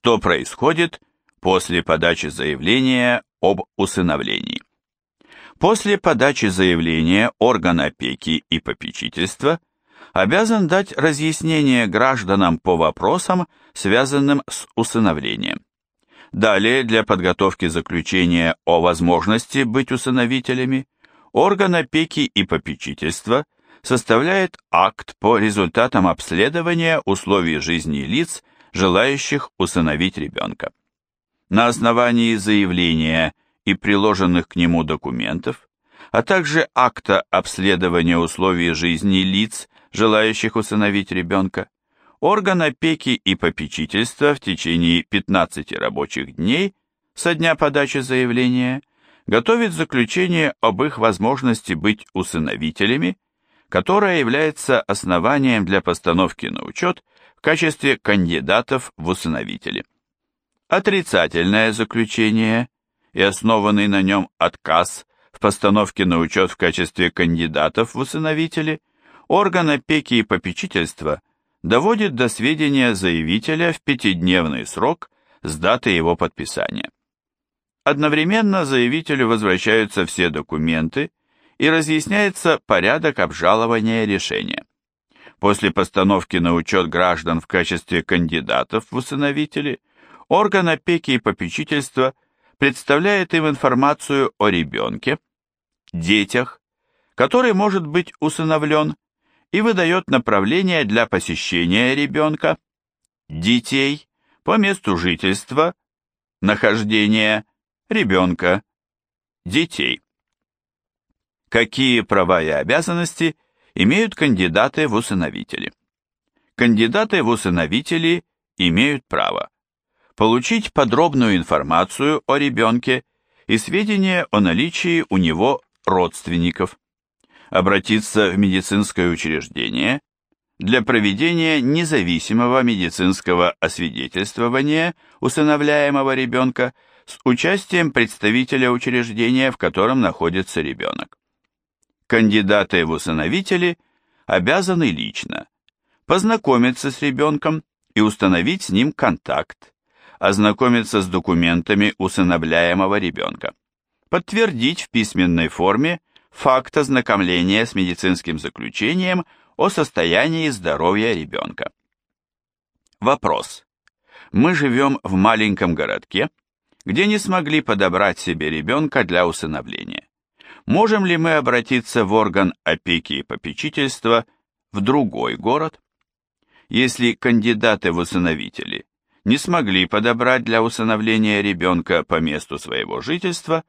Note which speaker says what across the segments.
Speaker 1: Что происходит после подачи заявления об усыновлении? После подачи заявления орган опеки и попечительства обязан дать разъяснение гражданам по вопросам, связанным с усыновлением. Далее, для подготовки заключения о возможности быть усыновителями, орган опеки и попечительства составляет акт по результатам обследования условий жизни лиц, желающих усыновить ребенка. На основании заявления и приложенных к нему документов, а также акта обследования условий жизни лиц, желающих усыновить ребенка, орган опеки и попечительства в течение 15 рабочих дней со дня подачи заявления готовит заключение об их возможности быть усыновителями, которое является основанием для постановки на учет в качестве кандидатов в усыновители. Отрицательное заключение и основанный на нем отказ в постановке на учет в качестве кандидатов в усыновители, орган опеки и попечительства доводит до сведения заявителя в пятидневный срок с даты его подписания. Одновременно заявителю возвращаются все документы и разъясняется порядок обжалования решения. После постановки на учет граждан в качестве кандидатов в усыновители, орган опеки и попечительства – представляет им информацию о ребенке, детях, который может быть усыновлен, и выдает направление для посещения ребенка, детей, по месту жительства, нахождения ребенка, детей. Какие права и обязанности имеют кандидаты в усыновители? Кандидаты в усыновители имеют право получить подробную информацию о ребенке и сведения о наличии у него родственников, обратиться в медицинское учреждение для проведения независимого медицинского освидетельствования усыновляемого ребенка с участием представителя учреждения, в котором находится ребенок. Кандидаты в усыновители обязаны лично познакомиться с ребенком и установить с ним контакт, ознакомиться с документами усыновляемого ребенка, подтвердить в письменной форме факт ознакомления с медицинским заключением о состоянии здоровья ребенка. Вопрос. Мы живем в маленьком городке, где не смогли подобрать себе ребенка для усыновления. Можем ли мы обратиться в орган опеки и попечительства в другой город? Если кандидаты в усыновители не смогли подобрать для усыновления ребенка по месту своего жительства,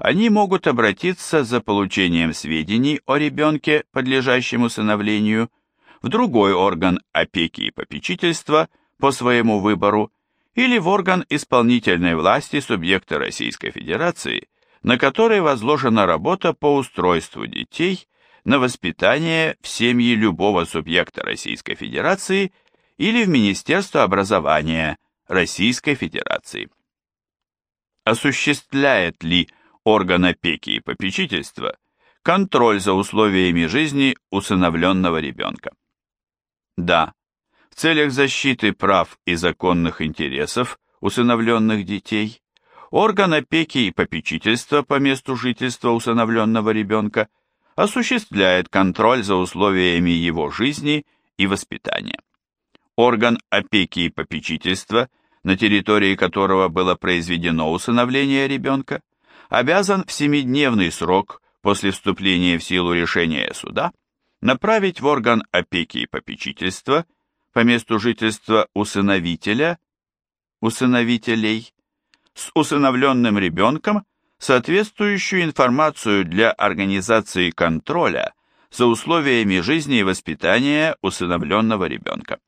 Speaker 1: они могут обратиться за получением сведений о ребенке, подлежащем усыновлению, в другой орган опеки и попечительства по своему выбору или в орган исполнительной власти субъекта Российской Федерации, на который возложена работа по устройству детей на воспитание в семьи любого субъекта Российской Федерации – или в Министерство образования Российской Федерации. Осуществляет ли орган опеки и попечительства контроль за условиями жизни усыновленного ребенка? Да, в целях защиты прав и законных интересов усыновленных детей орган опеки и попечительства по месту жительства усыновленного ребенка осуществляет контроль за условиями его жизни и воспитания. Орган опеки и попечительства, на территории которого было произведено усыновление ребенка, обязан в семидневный срок после вступления в силу решения суда направить в орган опеки и попечительства по месту жительства усыновителя, усыновителей, с усыновленным ребенком соответствующую информацию для организации контроля за условиями жизни и воспитания усыновленного ребенка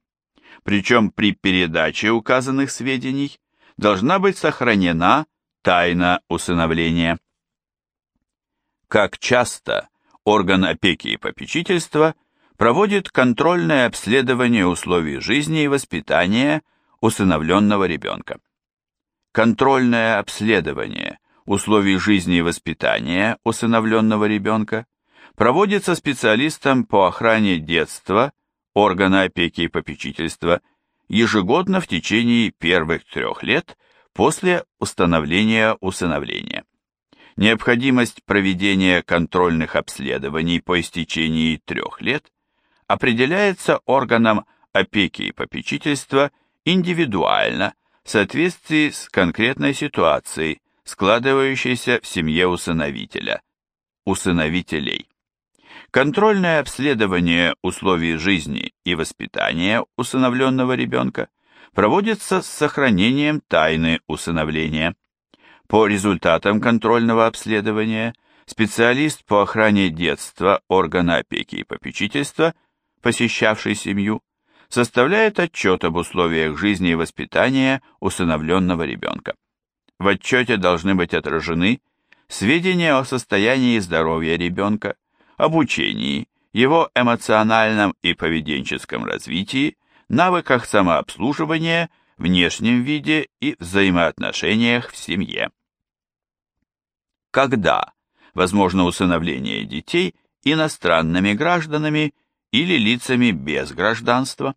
Speaker 1: причем при передаче указанных сведений должна быть сохранена тайна усыновления. Как часто орган опеки и попечительства проводит контрольное обследование условий жизни и воспитания усыновленного ребенка. Контрольное обследование условий жизни и воспитания усыновленного ребенка проводится специалистом по охране детства органа опеки и попечительства ежегодно в течение первых трех лет после установления усыновления. Необходимость проведения контрольных обследований по истечении трех лет определяется органом опеки и попечительства индивидуально в соответствии с конкретной ситуацией, складывающейся в семье усыновителя, усыновителей. Контрольное обследование условий жизни и воспитания усыновленного ребенка проводится с сохранением тайны усыновления. По результатам контрольного обследования специалист по охране детства органа опеки и попечительства, посещавший семью, составляет отчет об условиях жизни и воспитания усыновленного ребенка. В отчете должны быть отражены сведения о состоянии здоровья ребенка, обучении, его эмоциональном и поведенческом развитии, навыках самообслуживания, внешнем виде и взаимоотношениях в семье. Когда возможно усыновление детей иностранными гражданами или лицами без гражданства?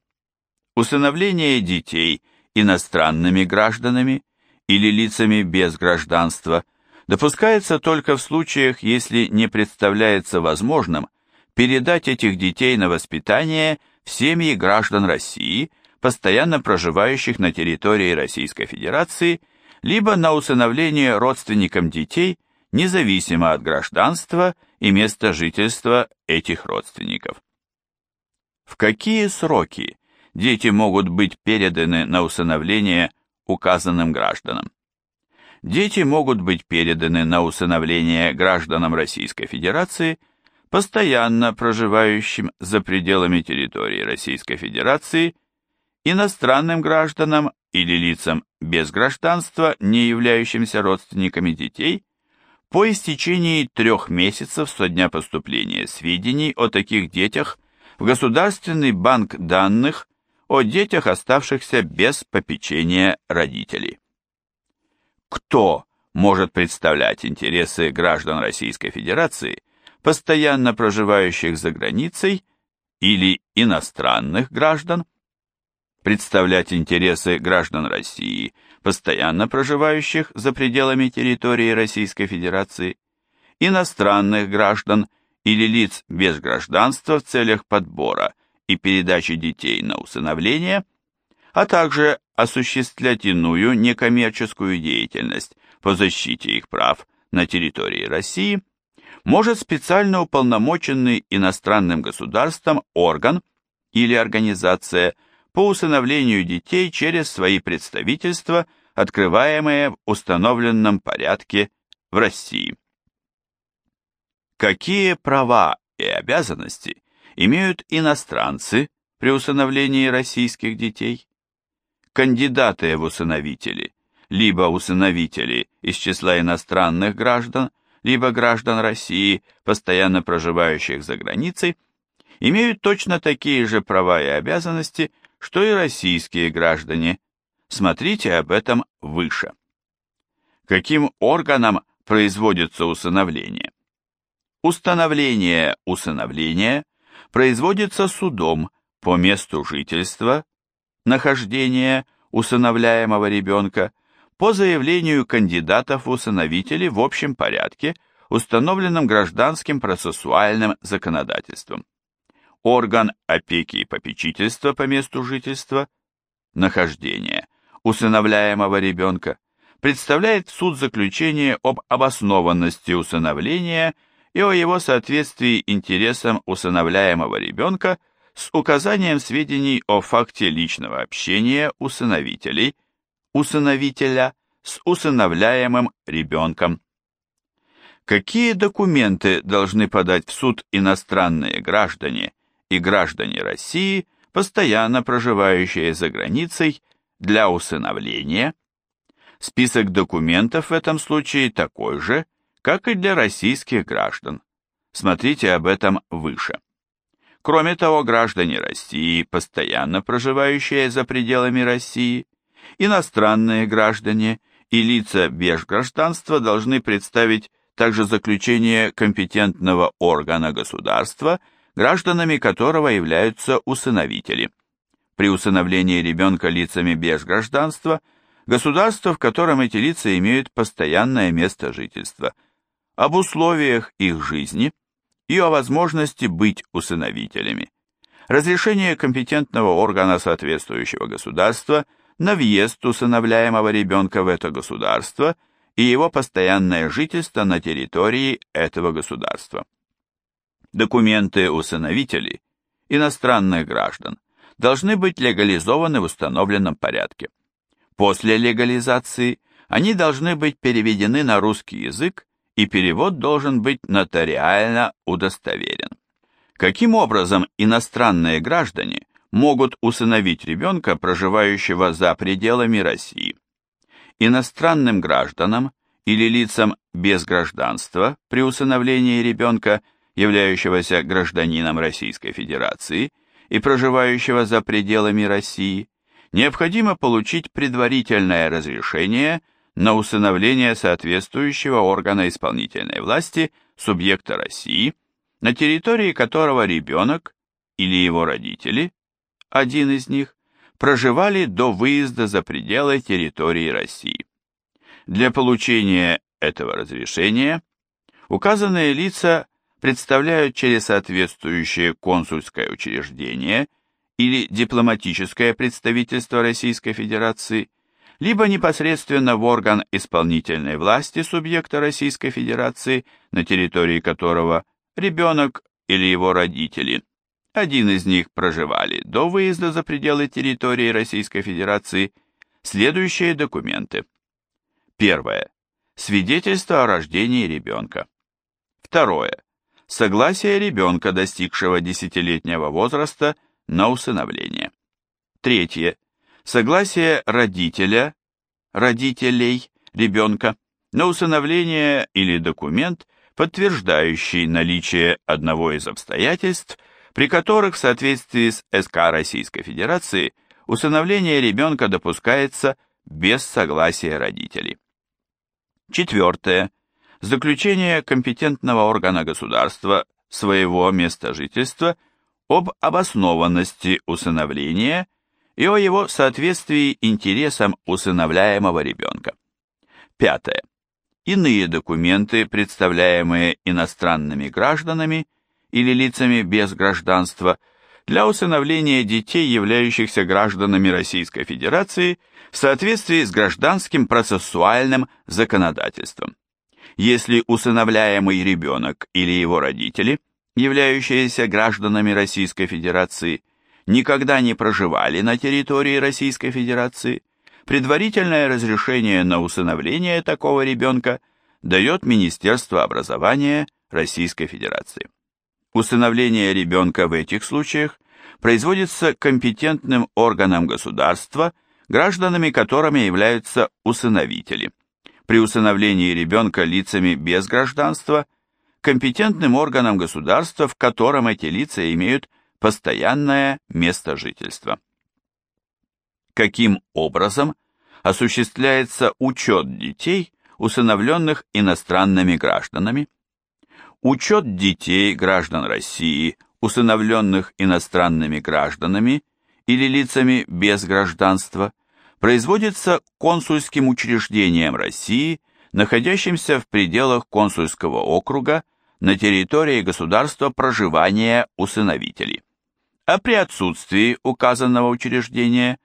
Speaker 1: Усыновление детей иностранными гражданами или лицами без гражданства допускается только в случаях, если не представляется возможным передать этих детей на воспитание в семьи граждан России, постоянно проживающих на территории Российской Федерации, либо на усыновление родственникам детей, независимо от гражданства и места жительства этих родственников. В какие сроки дети могут быть переданы на усыновление указанным гражданам? Дети могут быть переданы на усыновление гражданам Российской Федерации, постоянно проживающим за пределами территории Российской Федерации, иностранным гражданам или лицам без гражданства, не являющимся родственниками детей, по истечении трех месяцев со дня поступления сведений о таких детях в Государственный банк данных о детях, оставшихся без попечения родителей. Кто может представлять интересы граждан Российской Федерации, постоянно проживающих за границей, или иностранных граждан, представлять интересы граждан России, постоянно проживающих за пределами территории Российской Федерации, иностранных граждан или лиц без гражданства в целях подбора и передачи детей на усыновление, а также осуществлять иную некоммерческую деятельность по защите их прав на территории России, может специально уполномоченный иностранным государством орган или организация по усыновлению детей через свои представительства, открываемые в установленном порядке в России. Какие права и обязанности имеют иностранцы при усыновлении российских детей? Кандидаты в усыновители, либо усыновители из числа иностранных граждан, либо граждан России, постоянно проживающих за границей, имеют точно такие же права и обязанности, что и российские граждане. Смотрите об этом выше. Каким органом производится усыновление? Установление усыновления производится судом по месту жительства, нахождения усыновляемого ребенка по заявлению кандидатов в усыновители в общем порядке, установленном гражданским процессуальным законодательством. Орган опеки и попечительства по месту жительства, нахождения усыновляемого ребенка представляет в суд заключение об обоснованности усыновления и о его соответствии интересам усыновляемого ребенка с указанием сведений о факте личного общения усыновителей, усыновителя с усыновляемым ребенком. Какие документы должны подать в суд иностранные граждане и граждане России, постоянно проживающие за границей, для усыновления? Список документов в этом случае такой же, как и для российских граждан. Смотрите об этом выше. Кроме того, граждане России, постоянно проживающие за пределами России, иностранные граждане и лица без гражданства должны представить также заключение компетентного органа государства, гражданами которого являются усыновители. при усыновлении ребенка лицами без гражданства государство, в котором эти лица имеют постоянное место жительства, об условиях их жизни и о возможности быть усыновителями, разрешение компетентного органа соответствующего государства на въезд усыновляемого ребенка в это государство и его постоянное жительство на территории этого государства. Документы усыновителей, иностранных граждан, должны быть легализованы в установленном порядке. После легализации они должны быть переведены на русский язык, и перевод должен быть нотариально удостоверен. Каким образом иностранные граждане могут усыновить ребенка, проживающего за пределами России? Иностранным гражданам или лицам без гражданства при усыновлении ребенка, являющегося гражданином Российской Федерации – и проживающего за пределами России, необходимо получить предварительное разрешение на усыновление соответствующего органа исполнительной власти субъекта России, на территории которого ребенок или его родители, один из них, проживали до выезда за пределы территории России. Для получения этого разрешения указанные лица представляют через соответствующее консульское учреждение или дипломатическое представительство Российской Федерации, либо непосредственно в орган исполнительной власти субъекта Российской Федерации, на территории которого ребенок или его родители, один из них проживали до выезда за пределы территории Российской Федерации, следующие документы. Первое. Свидетельство о рождении ребенка. Второе согласие ребенка, достигшего десятилетнего возраста, на усыновление. Третье. Согласие родителя, родителей ребенка на усыновление или документ, подтверждающий наличие одного из обстоятельств, при которых в соответствии с СК Российской Федерации усыновление ребенка допускается без согласия родителей. Четвертое заключение компетентного органа государства своего места жительства об обоснованности усыновления и о его соответствии интересам усыновляемого ребенка. Пятое. Иные документы, представляемые иностранными гражданами или лицами без гражданства, для усыновления детей, являющихся гражданами Российской Федерации в соответствии с гражданским процессуальным законодательством если усыновляемый ребенок или его родители, являющиеся гражданами Российской Федерации, никогда не проживали на территории Российской Федерации, предварительное разрешение на усыновление такого ребенка дает Министерство образования Российской Федерации. Усыновление ребенка в этих случаях производится компетентным органом государства, гражданами которыми являются усыновители – при усыновлении ребенка лицами без гражданства компетентным органом государства, в котором эти лица имеют постоянное место жительства. Каким образом осуществляется учет детей, усыновленных иностранными гражданами? Учет детей граждан России, усыновленных иностранными гражданами или лицами без гражданства – производится консульским учреждением России, находящимся в пределах консульского округа на территории государства проживания усыновителей. А при отсутствии указанного учреждения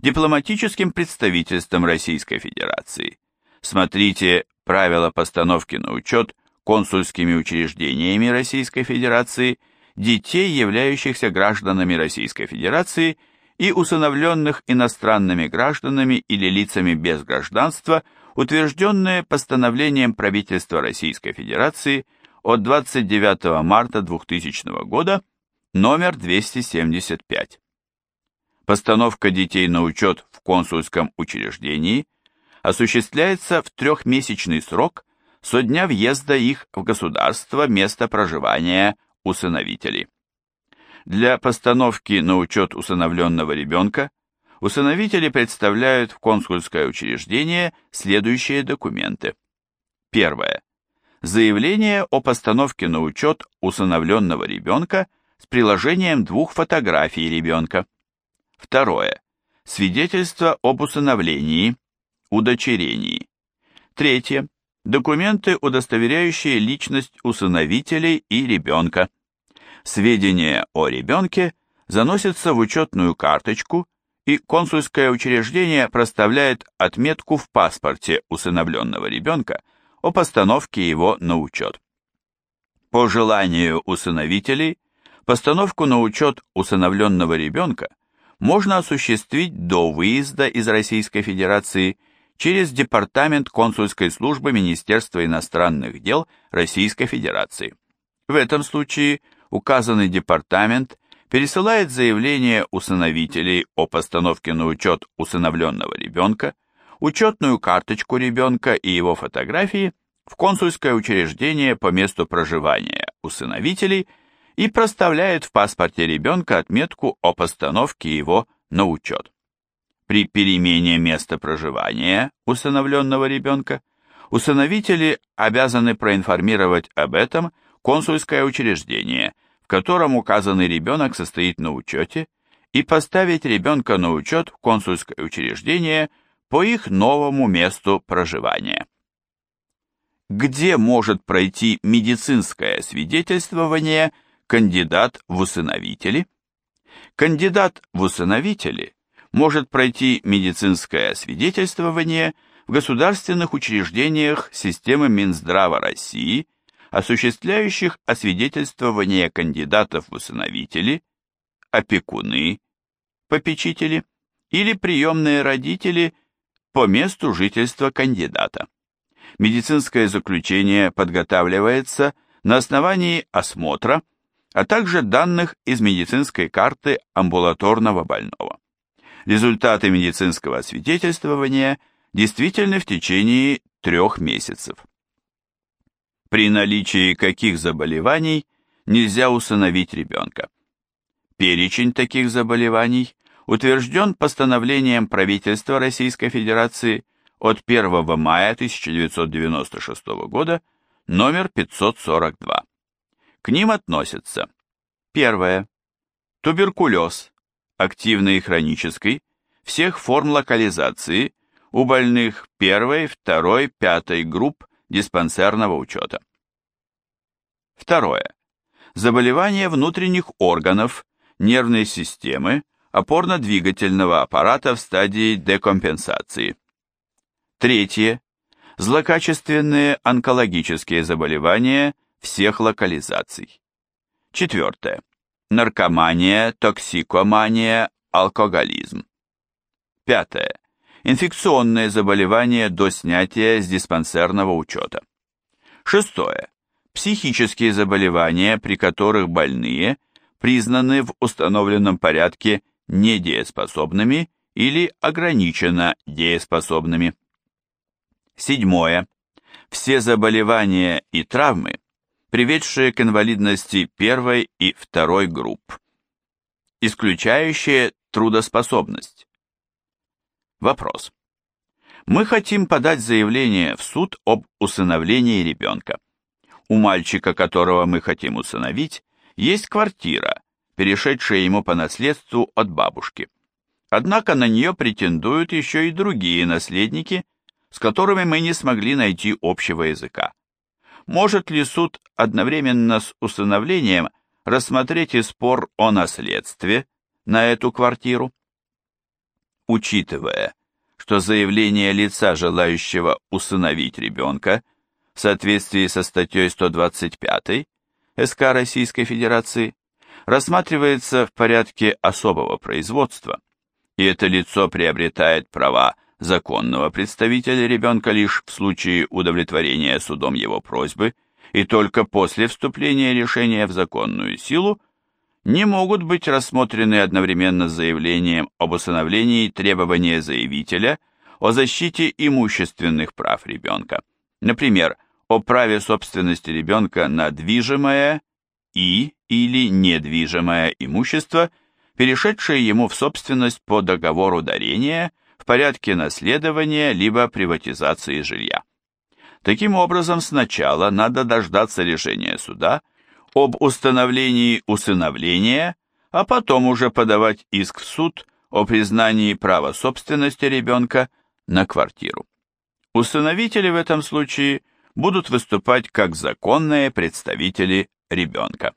Speaker 1: дипломатическим представительством Российской Федерации. Смотрите правила постановки на учет консульскими учреждениями Российской Федерации детей, являющихся гражданами Российской Федерации и усыновленных иностранными гражданами или лицами без гражданства, утвержденные постановлением правительства Российской Федерации от 29 марта 2000 года номер 275. Постановка детей на учет в консульском учреждении осуществляется в трехмесячный срок со дня въезда их в государство место проживания усыновителей. Для постановки на учет усыновленного ребенка усыновители представляют в консульское учреждение следующие документы. Первое. Заявление о постановке на учет усыновленного ребенка с приложением двух фотографий ребенка. Второе. Свидетельство об усыновлении, удочерении. Третье. Документы, удостоверяющие личность усыновителей и ребенка. Сведения о ребенке заносятся в учетную карточку, и консульское учреждение проставляет отметку в паспорте усыновленного ребенка о постановке его на учет. По желанию усыновителей, постановку на учет усыновленного ребенка можно осуществить до выезда из Российской Федерации через Департамент консульской службы Министерства иностранных дел Российской Федерации. В этом случае указанный департамент пересылает заявление усыновителей о постановке на учет усыновленного ребенка, учетную карточку ребенка и его фотографии в консульское учреждение по месту проживания усыновителей и проставляет в паспорте ребенка отметку о постановке его на учет. При перемене места проживания усыновленного ребенка усыновители обязаны проинформировать об этом консульское учреждение, в котором указанный ребенок состоит на учете, и поставить ребенка на учет в консульское учреждение по их новому месту проживания где может пройти медицинское свидетельствование кандидат в усыновители? Кандидат в усыновители может пройти медицинское свидетельствование в государственных учреждениях системы Минздрава России, осуществляющих освидетельствование кандидатов в усыновители, опекуны, попечители или приемные родители по месту жительства кандидата медицинское заключение подготавливается на основании осмотра, а также данных из медицинской карты амбулаторного больного. Результаты медицинского освидетельствования действительны в течение трех месяцев. При наличии каких заболеваний нельзя усыновить ребенка? Перечень таких заболеваний утвержден постановлением правительства Российской Федерации от 1 мая 1996 года номер 542. К ним относятся первое туберкулез, активный и хронический, всех форм локализации у больных первой, второй, пятой групп диспансерного учета. Второе. Заболевания внутренних органов, нервной системы, опорно-двигательного аппарата в стадии декомпенсации. Третье. Злокачественные онкологические заболевания всех локализаций. Четвертое. Наркомания, токсикомания, алкоголизм. Пятое. Инфекционные заболевания до снятия с диспансерного учета. Шестое. Психические заболевания, при которых больные признаны в установленном порядке недееспособными или ограниченно дееспособными. Седьмое. Все заболевания и травмы, приведшие к инвалидности первой и второй групп, исключающие трудоспособность. Вопрос. Мы хотим подать заявление в суд об усыновлении ребенка. У мальчика, которого мы хотим усыновить, есть квартира, перешедшая ему по наследству от бабушки. Однако на нее претендуют еще и другие наследники – с которыми мы не смогли найти общего языка. Может ли суд одновременно с усыновлением рассмотреть и спор о наследстве на эту квартиру? Учитывая, что заявление лица, желающего усыновить ребенка, в соответствии со статьей 125 СК Российской Федерации, рассматривается в порядке особого производства, и это лицо приобретает права законного представителя ребенка лишь в случае удовлетворения судом его просьбы и только после вступления решения в законную силу, не могут быть рассмотрены одновременно с заявлением об усыновлении требования заявителя о защите имущественных прав ребенка, например, о праве собственности ребенка на движимое и или недвижимое имущество, перешедшее ему в собственность по договору дарения – в порядке наследования либо приватизации жилья. Таким образом, сначала надо дождаться решения суда об установлении усыновления, а потом уже подавать иск в суд о признании права собственности ребенка на квартиру. Усыновители в этом случае будут выступать как законные представители ребенка.